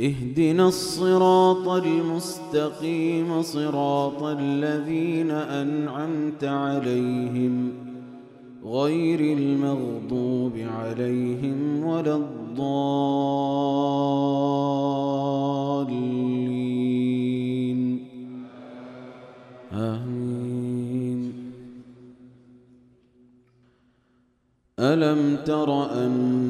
اهدنا الصراط المستقيم صراط الذين أنعمت عليهم غير المغضوب عليهم ولا الضالين. آمين. ألم تر أن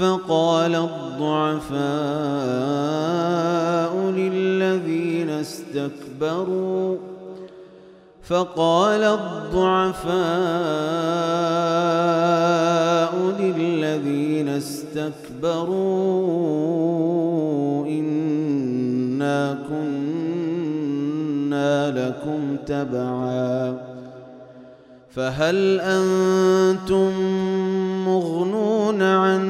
فقال الضعفاء للذين استكبروا. فقال الضعفاء للذين استكبروا إنا كنا لكم تبعا. فهل أنتم مغنون عنا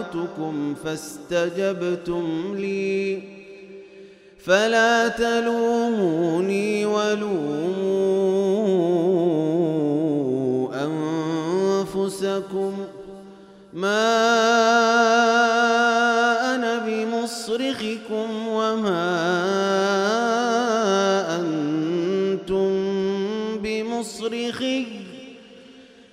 دعوتكم فاستجبتم لي. فلا تلوموني ولوموا أنفسكم. ما أنا بمصرخكم وما أنتم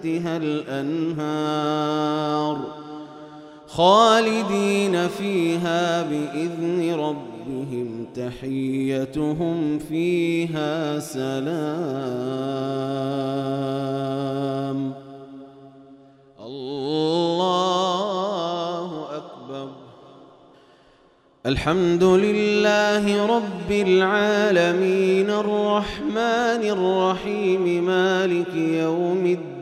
تحتها الأنهار خالدين فيها بإذن ربهم تحيتهم فيها سلام. الله أكبر. الحمد لله رب العالمين الرحمن الرحيم مالك يوم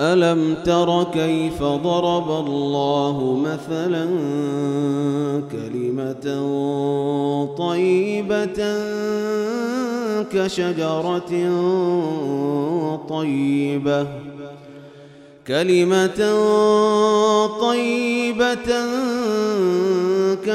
ألم تر كيف ضرب الله مثلا كلمة طيبة كشجرة طيبة كلمة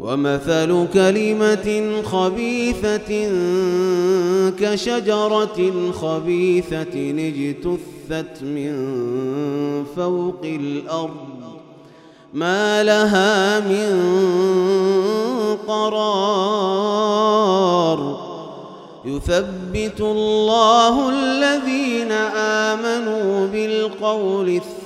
ومثل كلمة خبيثة كشجرة خبيثة اجتثت من فوق الأرض ما لها من قرار. يثبت الله الذين آمنوا بالقول